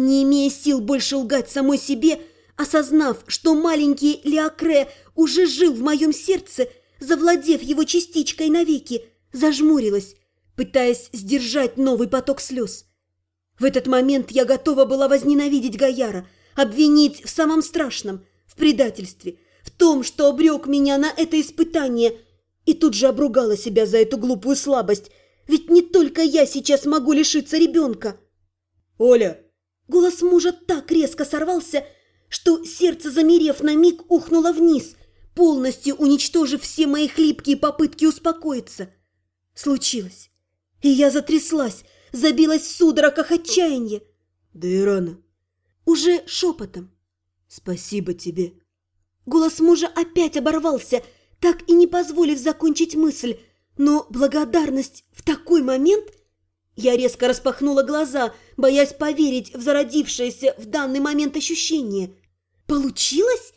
Не имея сил больше лгать самой себе, осознав, что маленький Леокре уже жил в моем сердце, завладев его частичкой навеки, зажмурилась, пытаясь сдержать новый поток слез. В этот момент я готова была возненавидеть Гаяра, обвинить в самом страшном, в предательстве, в том, что обрек меня на это испытание, и тут же обругала себя за эту глупую слабость, ведь не только я сейчас могу лишиться ребенка. «Оля!» Голос мужа так резко сорвался, что сердце, замерев на миг, ухнуло вниз, полностью уничтожив все мои хлипкие попытки успокоиться. Случилось. И я затряслась, забилась в судорогах отчаяния. Да и рано. Уже шепотом. Спасибо тебе. Голос мужа опять оборвался, так и не позволив закончить мысль, но благодарность в такой момент... Я резко распахнула глаза, боясь поверить в зародившееся в данный момент ощущение. Получилось?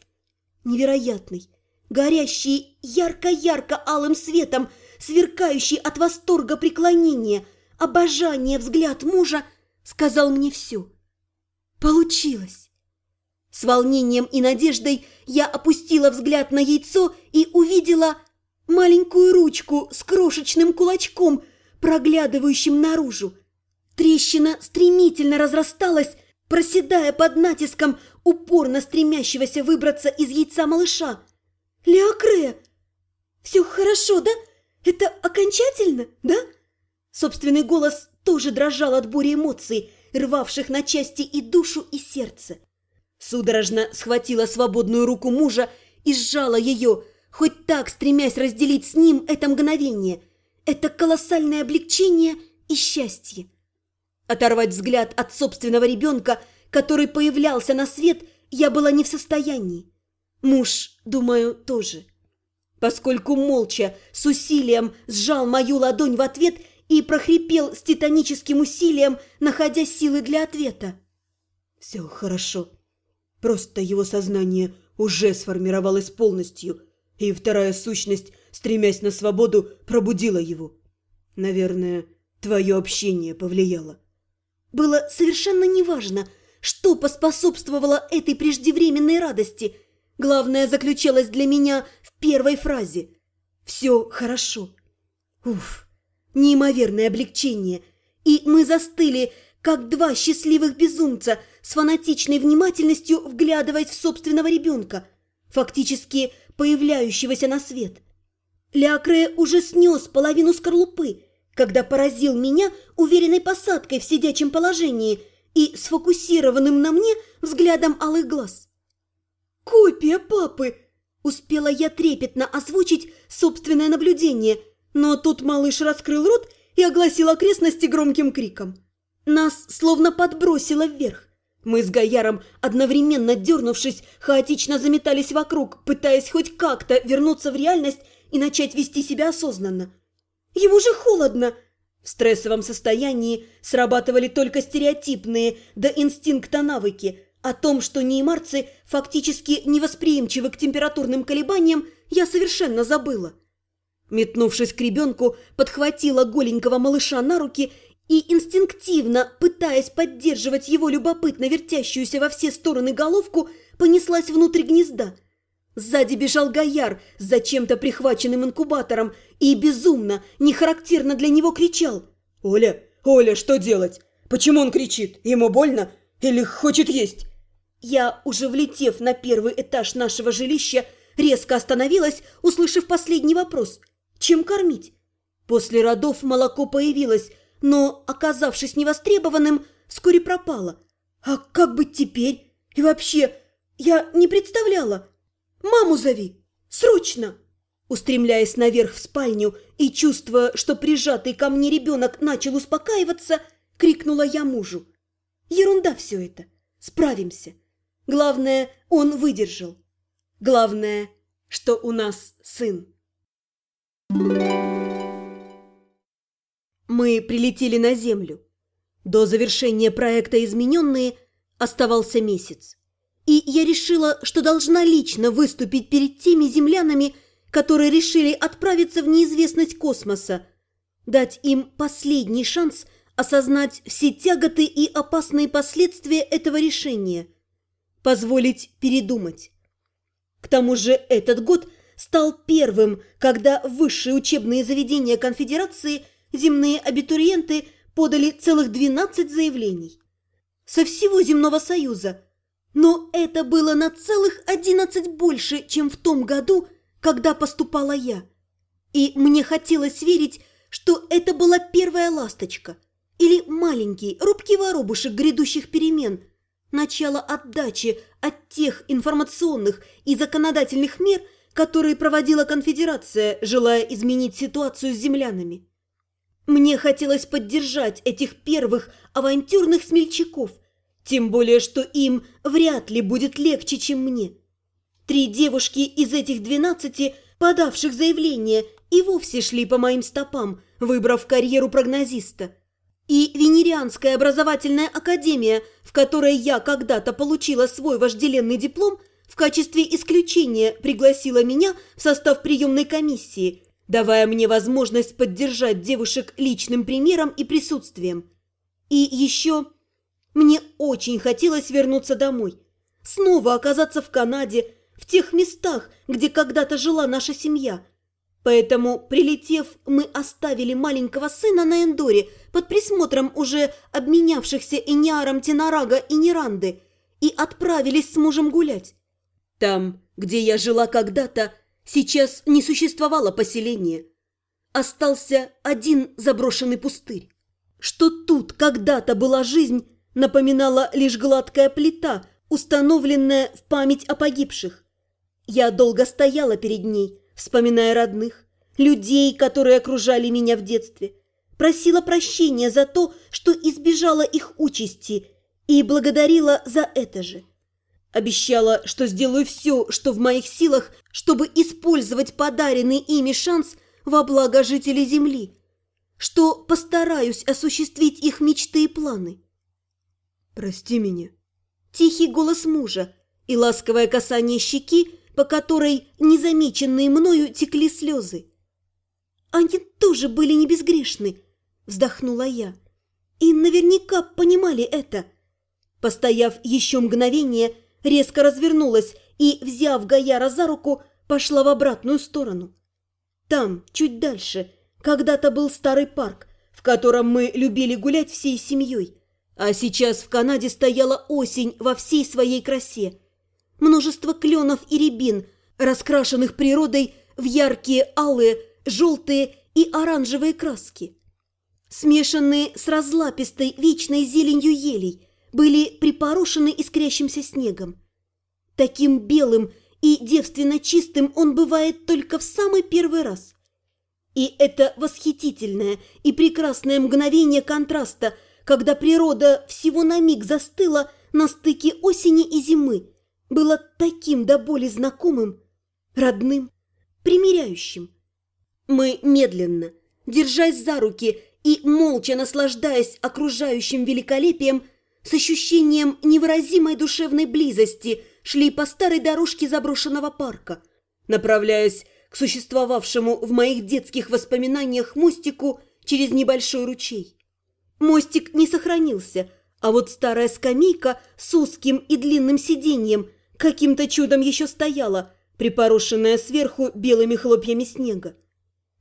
Невероятный, горящий ярко-ярко алым светом, сверкающий от восторга преклонения, обожание взгляд мужа, сказал мне все. Получилось. С волнением и надеждой я опустила взгляд на яйцо и увидела маленькую ручку с крошечным кулачком, проглядывающим наружу. Трещина стремительно разрасталась, проседая под натиском упорно стремящегося выбраться из яйца малыша. «Леокре! Все хорошо, да? Это окончательно, да?» Собственный голос тоже дрожал от бури эмоций, рвавших на части и душу, и сердце. Судорожно схватила свободную руку мужа и сжала ее, хоть так стремясь разделить с ним это мгновение, это колоссальное облегчение и счастье. Оторвать взгляд от собственного ребенка, который появлялся на свет, я была не в состоянии. Муж, думаю, тоже. Поскольку молча, с усилием сжал мою ладонь в ответ и прохрипел с титаническим усилием, находя силы для ответа. Все хорошо. Просто его сознание уже сформировалось полностью, и вторая сущность, стремясь на свободу, пробудила его. Наверное, твое общение повлияло. Было совершенно неважно, что поспособствовало этой преждевременной радости. Главное заключалось для меня в первой фразе. «Все хорошо». Уф, неимоверное облегчение. И мы застыли, как два счастливых безумца – с фанатичной внимательностью вглядываясь в собственного ребенка, фактически появляющегося на свет. Леокре уже снес половину скорлупы, когда поразил меня уверенной посадкой в сидячем положении и сфокусированным на мне взглядом алых глаз. «Копия папы!» – успела я трепетно озвучить собственное наблюдение, но тут малыш раскрыл рот и огласил окрестности громким криком. Нас словно подбросило вверх. Мы с Гаяром, одновременно дернувшись, хаотично заметались вокруг, пытаясь хоть как-то вернуться в реальность и начать вести себя осознанно. «Ему же холодно!» В стрессовом состоянии срабатывали только стереотипные до инстинкта навыки. О том, что неймарцы фактически невосприимчивы к температурным колебаниям, я совершенно забыла. Метнувшись к ребенку, подхватила голенького малыша на руки и инстинктивно, пытаясь поддерживать его любопытно вертящуюся во все стороны головку, понеслась внутрь гнезда. Сзади бежал Гояр с зачем-то прихваченным инкубатором и безумно, нехарактерно для него кричал. «Оля, Оля, что делать? Почему он кричит? Ему больно? Или хочет есть?» Я, уже влетев на первый этаж нашего жилища, резко остановилась, услышав последний вопрос. «Чем кормить?» После родов молоко появилось, но, оказавшись невостребованным, вскоре пропала. А как быть теперь? И вообще, я не представляла. Маму зови! Срочно! Устремляясь наверх в спальню и чувствуя, что прижатый ко мне ребенок начал успокаиваться, крикнула я мужу. Ерунда все это. Справимся. Главное, он выдержал. Главное, что у нас сын. Мы прилетели на Землю. До завершения проекта «Измененные» оставался месяц. И я решила, что должна лично выступить перед теми землянами, которые решили отправиться в неизвестность космоса, дать им последний шанс осознать все тяготы и опасные последствия этого решения, позволить передумать. К тому же этот год стал первым, когда высшие учебные заведения конфедерации земные абитуриенты подали целых 12 заявлений. Со всего земного союза. Но это было на целых 11 больше, чем в том году, когда поступала я. И мне хотелось верить, что это была первая ласточка или маленький, рубкий воробушек грядущих перемен, начало отдачи от тех информационных и законодательных мер, которые проводила конфедерация, желая изменить ситуацию с землянами. Мне хотелось поддержать этих первых авантюрных смельчаков, тем более, что им вряд ли будет легче, чем мне. Три девушки из этих двенадцати, подавших заявление, и вовсе шли по моим стопам, выбрав карьеру прогнозиста. И Венерианская образовательная академия, в которой я когда-то получила свой вожделенный диплом, в качестве исключения пригласила меня в состав приемной комиссии, давая мне возможность поддержать девушек личным примером и присутствием. И еще мне очень хотелось вернуться домой, снова оказаться в Канаде, в тех местах, где когда-то жила наша семья. Поэтому, прилетев, мы оставили маленького сына на Эндоре под присмотром уже обменявшихся Иниаром Тенарага и Неранды и отправились с мужем гулять. Там, где я жила когда-то, сейчас не существовало поселения. Остался один заброшенный пустырь. Что тут когда-то была жизнь, напоминала лишь гладкая плита, установленная в память о погибших. Я долго стояла перед ней, вспоминая родных, людей, которые окружали меня в детстве. Просила прощения за то, что избежала их участи, и благодарила за это же. Обещала, что сделаю все, что в моих силах, чтобы использовать подаренный ими шанс во благо жителей Земли, что постараюсь осуществить их мечты и планы. «Прости меня». Тихий голос мужа и ласковое касание щеки по которой незамеченные мною текли слезы. «Они тоже были не безгрешны», – вздохнула я. «И наверняка понимали это». Постояв еще мгновение, резко развернулась и, взяв Гаяра за руку, пошла в обратную сторону. Там, чуть дальше, когда-то был старый парк, в котором мы любили гулять всей семьей. А сейчас в Канаде стояла осень во всей своей красе – множество кленов и рябин, раскрашенных природой в яркие алые, желтые и оранжевые краски. Смешанные с разлапистой вечной зеленью елей, были припорошены искрящимся снегом. Таким белым и девственно чистым он бывает только в самый первый раз. И это восхитительное и прекрасное мгновение контраста, когда природа всего на миг застыла на стыке осени и зимы, было таким до боли знакомым, родным, примиряющим. Мы медленно, держась за руки и молча наслаждаясь окружающим великолепием, с ощущением невыразимой душевной близости шли по старой дорожке заброшенного парка, направляясь к существовавшему в моих детских воспоминаниях мостику через небольшой ручей. Мостик не сохранился, а вот старая скамейка с узким и длинным сиденьем каким-то чудом еще стояла, припорошенная сверху белыми хлопьями снега.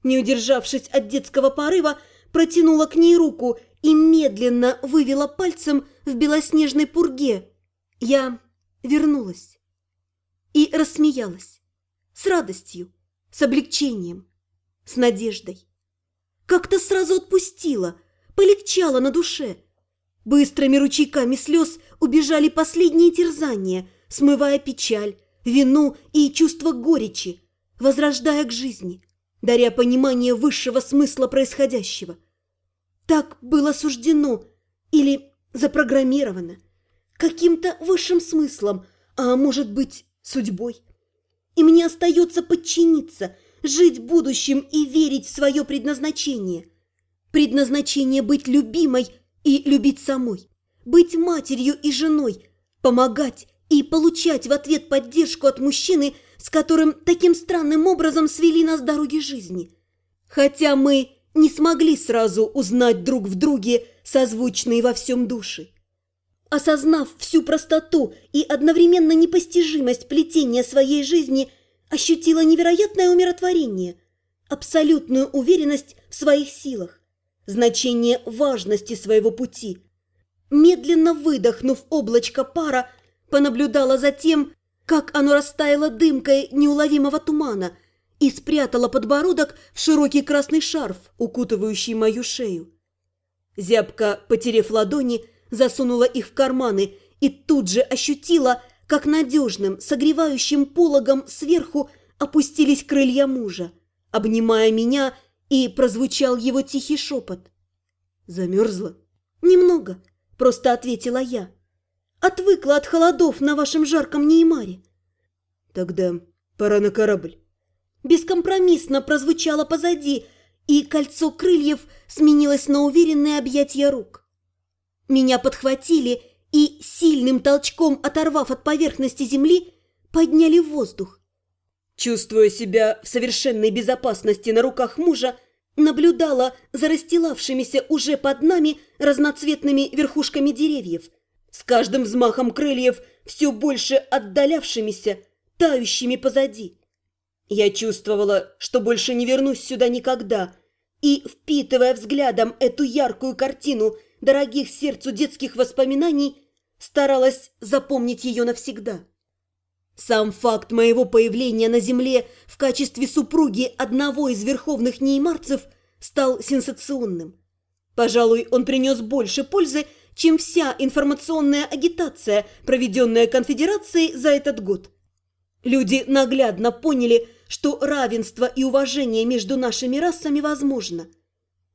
Не удержавшись от детского порыва, протянула к ней руку и медленно вывела пальцем в белоснежной пурге. Я вернулась и рассмеялась. С радостью, с облегчением, с надеждой. Как-то сразу отпустила, полегчало на душе. Быстрыми ручейками слез убежали последние терзания – смывая печаль, вину и чувство горечи, возрождая к жизни, даря понимание высшего смысла происходящего. Так было суждено или запрограммировано, каким-то высшим смыслом, а может быть, судьбой. И мне остается подчиниться, жить будущим и верить в свое предназначение. Предназначение быть любимой и любить самой, быть матерью и женой, помогать и получать в ответ поддержку от мужчины, с которым таким странным образом свели нас дороги жизни. Хотя мы не смогли сразу узнать друг в друге созвучные во всем души. Осознав всю простоту и одновременно непостижимость плетения своей жизни, ощутила невероятное умиротворение, абсолютную уверенность в своих силах, значение важности своего пути. Медленно выдохнув облачко пара, понаблюдала за тем, как оно растаяло дымкой неуловимого тумана и спрятала подбородок в широкий красный шарф, укутывающий мою шею. Зябко, потерев ладони, засунула их в карманы и тут же ощутила, как надежным, согревающим пологом сверху опустились крылья мужа, обнимая меня, и прозвучал его тихий шепот. «Замерзла?» «Немного», – просто ответила я. «Отвыкла от холодов на вашем жарком Неймаре». «Тогда пора на корабль». Бескомпромиссно прозвучало позади, и кольцо крыльев сменилось на уверенное объятие рук. Меня подхватили и, сильным толчком оторвав от поверхности земли, подняли в воздух. Чувствуя себя в совершенной безопасности на руках мужа, наблюдала за расстилавшимися уже под нами разноцветными верхушками деревьев, с каждым взмахом крыльев все больше отдалявшимися, тающими позади. Я чувствовала, что больше не вернусь сюда никогда, и, впитывая взглядом эту яркую картину дорогих сердцу детских воспоминаний, старалась запомнить ее навсегда. Сам факт моего появления на Земле в качестве супруги одного из верховных неймарцев стал сенсационным. Пожалуй, он принес больше пользы, чем вся информационная агитация, проведенная конфедерацией за этот год. Люди наглядно поняли, что равенство и уважение между нашими расами возможно.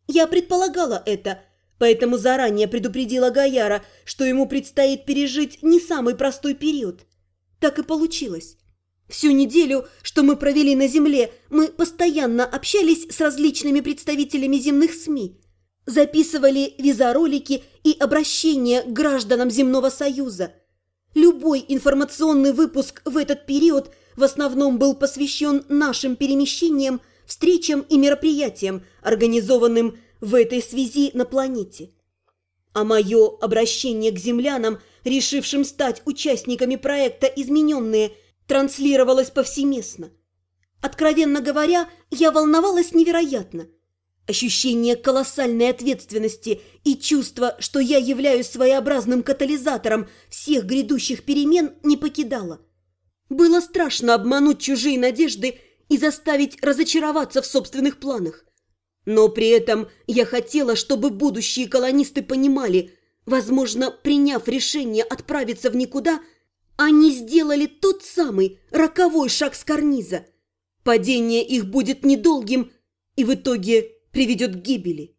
Я предполагала это, поэтому заранее предупредила Гаяра, что ему предстоит пережить не самый простой период. Так и получилось. Всю неделю, что мы провели на Земле, мы постоянно общались с различными представителями земных СМИ, записывали визоролики и обращения к гражданам Земного Союза. Любой информационный выпуск в этот период – в основном был посвящен нашим перемещениям, встречам и мероприятиям, организованным в этой связи на планете. А мое обращение к землянам, решившим стать участниками проекта «Измененные», транслировалось повсеместно. Откровенно говоря, я волновалась невероятно. Ощущение колоссальной ответственности и чувство, что я являюсь своеобразным катализатором всех грядущих перемен, не покидало. Было страшно обмануть чужие надежды и заставить разочароваться в собственных планах. Но при этом я хотела, чтобы будущие колонисты понимали, возможно, приняв решение отправиться в никуда, они сделали тот самый роковой шаг с карниза. Падение их будет недолгим и в итоге приведет к гибели.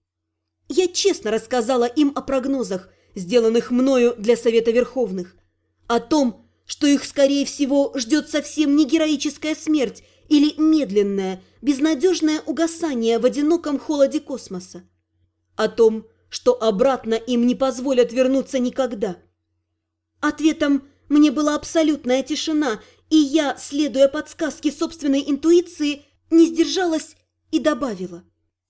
Я честно рассказала им о прогнозах, сделанных мною для Совета Верховных, о том, что их, скорее всего, ждет совсем не героическая смерть или медленное, безнадежное угасание в одиноком холоде космоса. О том, что обратно им не позволят вернуться никогда. Ответом мне была абсолютная тишина, и я, следуя подсказке собственной интуиции, не сдержалась и добавила.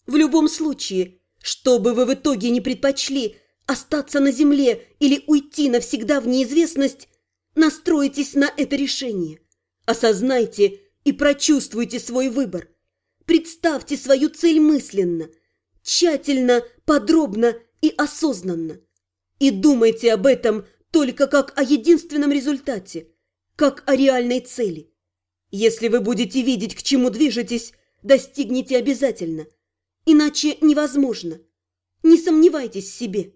В любом случае, что бы вы в итоге не предпочли, остаться на Земле или уйти навсегда в неизвестность, Настройтесь на это решение. Осознайте и прочувствуйте свой выбор. Представьте свою цель мысленно, тщательно, подробно и осознанно. И думайте об этом только как о единственном результате, как о реальной цели. Если вы будете видеть, к чему движетесь, достигнете обязательно. Иначе невозможно. Не сомневайтесь в себе.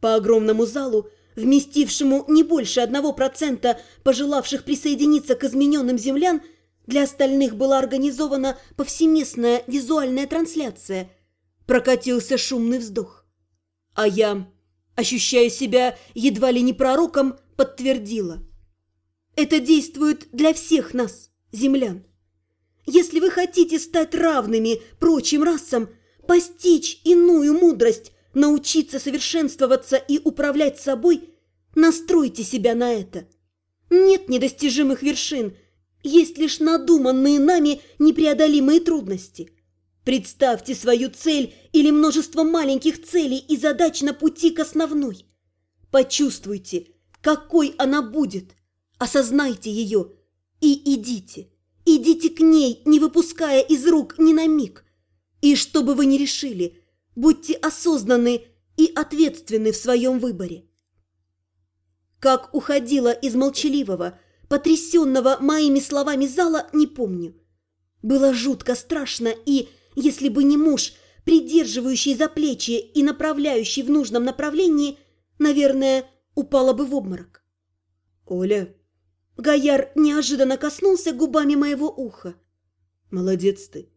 По огромному залу вместившему не больше одного процента пожелавших присоединиться к измененным землян, для остальных была организована повсеместная визуальная трансляция. Прокатился шумный вздох. А я, ощущая себя едва ли не пророком, подтвердила. Это действует для всех нас, землян. Если вы хотите стать равными прочим расам, постичь иную мудрость, научиться совершенствоваться и управлять собой, настройте себя на это. Нет недостижимых вершин, есть лишь надуманные нами непреодолимые трудности. Представьте свою цель или множество маленьких целей и задач на пути к основной. Почувствуйте, какой она будет. Осознайте ее и идите. Идите к ней, не выпуская из рук ни на миг. И что бы вы ни решили, будьте осознанны и ответственны в своем выборе. Как уходила из молчаливого, потрясенного моими словами зала, не помню. Было жутко страшно и, если бы не муж, придерживающий за плечи и направляющий в нужном направлении, наверное, упала бы в обморок. «Оля!» Гояр неожиданно коснулся губами моего уха. «Молодец ты!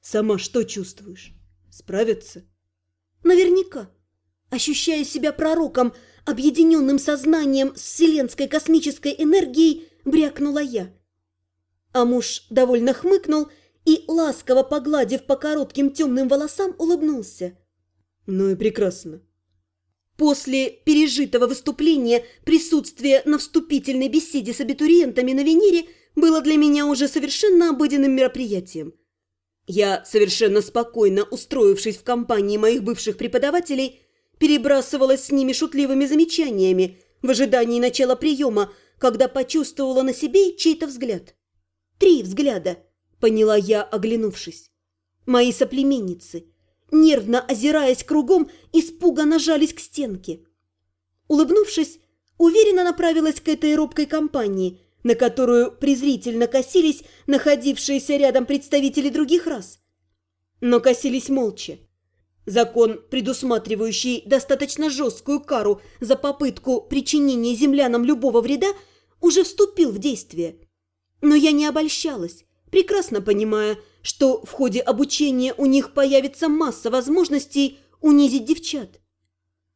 Сама что чувствуешь? Справиться?» «Наверняка. Ощущая себя пророком, объединенным сознанием с вселенской космической энергией, брякнула я. А муж довольно хмыкнул и, ласково погладив по коротким темным волосам, улыбнулся. «Ну и прекрасно. После пережитого выступления присутствие на вступительной беседе с абитуриентами на Венере было для меня уже совершенно обыденным мероприятием. Я, совершенно спокойно устроившись в компании моих бывших преподавателей, перебрасывалась с ними шутливыми замечаниями в ожидании начала приема, когда почувствовала на себе чей-то взгляд. Три взгляда, поняла я, оглянувшись. Мои соплеменницы – нервно озираясь кругом, испуганно жались к стенке. Улыбнувшись, уверенно направилась к этой робкой компании, на которую презрительно косились находившиеся рядом представители других рас. Но косились молча. Закон, предусматривающий достаточно жесткую кару за попытку причинения землянам любого вреда, уже вступил в действие. Но я не обольщалась, прекрасно понимая, что в ходе обучения у них появится масса возможностей унизить девчат.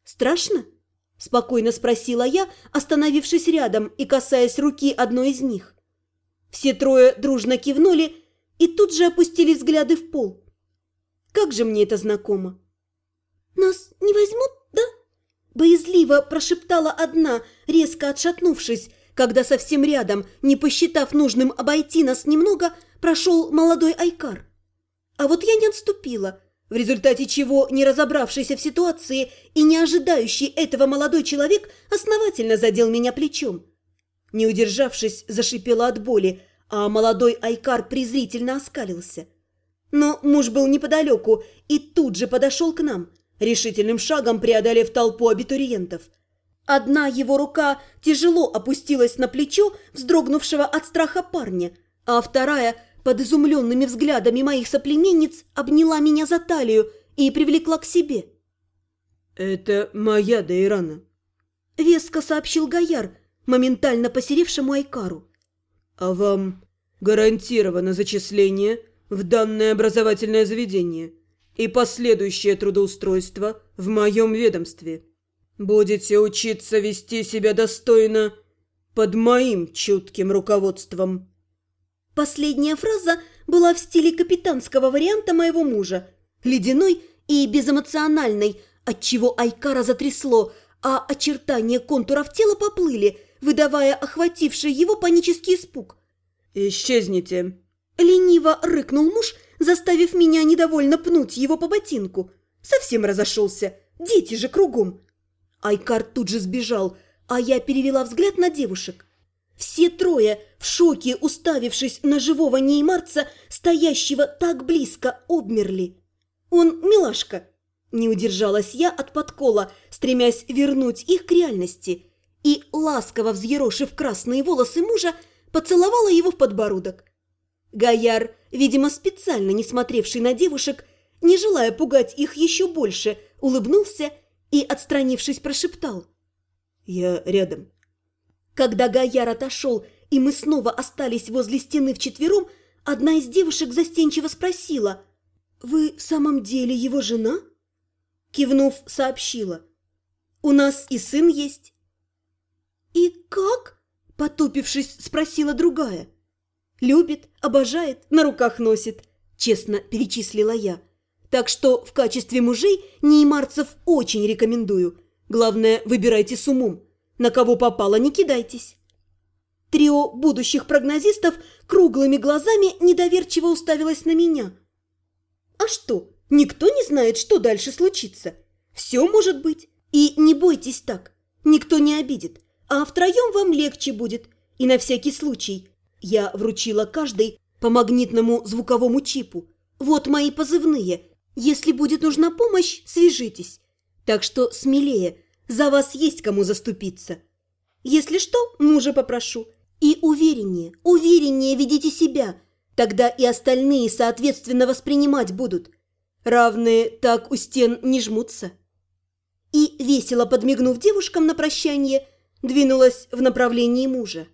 «Страшно?» – спокойно спросила я, остановившись рядом и касаясь руки одной из них. Все трое дружно кивнули и тут же опустили взгляды в пол. Как же мне это знакомо! «Нас не возьмут, да?» Боязливо прошептала одна, резко отшатнувшись, когда совсем рядом, не посчитав нужным обойти нас немного, прошел молодой Айкар. А вот я не отступила, в результате чего не разобравшийся в ситуации и не ожидающий этого молодой человек основательно задел меня плечом. Не удержавшись, зашипела от боли, а молодой Айкар презрительно оскалился. Но муж был неподалеку и тут же подошел к нам, решительным шагом преодолев толпу абитуриентов – Одна его рука тяжело опустилась на плечо вздрогнувшего от страха парня, а вторая, под изумленными взглядами моих соплеменниц, обняла меня за талию и привлекла к себе. «Это моя Дейрана», — веско сообщил Гояр, моментально посеревшему Айкару. «А вам гарантировано зачисление в данное образовательное заведение и последующее трудоустройство в моем ведомстве». Будете учиться вести себя достойно под моим чутким руководством». Последняя фраза была в стиле капитанского варианта моего мужа, ледяной и безэмоциональной, отчего Айкара затрясло, а очертания контуров тела поплыли, выдавая охвативший его панический испуг. «Исчезните!» Лениво рыкнул муж, заставив меня недовольно пнуть его по ботинку. Совсем разошелся, дети же кругом. Айкар тут же сбежал, а я перевела взгляд на девушек. Все трое, в шоке уставившись на живого неймарца, стоящего так близко, обмерли. Он милашка. Не удержалась я от подкола, стремясь вернуть их к реальности, и, ласково взъерошив красные волосы мужа, поцеловала его в подбородок. Гояр, видимо, специально не смотревший на девушек, не желая пугать их еще больше, улыбнулся и, отстранившись, прошептал. «Я рядом». Когда Гаяр отошел, и мы снова остались возле стены вчетвером, одна из девушек застенчиво спросила. «Вы в самом деле его жена?» Кивнув, сообщила. «У нас и сын есть». «И как?» – потупившись, спросила другая. «Любит, обожает, на руках носит», – честно перечислила я. Так что в качестве мужей неймарцев очень рекомендую. Главное, выбирайте с умом. На кого попало, не кидайтесь. Трио будущих прогнозистов круглыми глазами недоверчиво уставилось на меня. А что? Никто не знает, что дальше случится. Все может быть. И не бойтесь так. Никто не обидит. А втроем вам легче будет. И на всякий случай. Я вручила каждой по магнитному звуковому чипу. Вот мои позывные. Если будет нужна помощь, свяжитесь. Так что смелее. За вас есть кому заступиться. Если что, мужа попрошу. И увереннее, увереннее ведите себя. Тогда и остальные, соответственно, воспринимать будут. Равные так у стен не жмутся. И, весело подмигнув девушкам на прощание, двинулась в направлении мужа.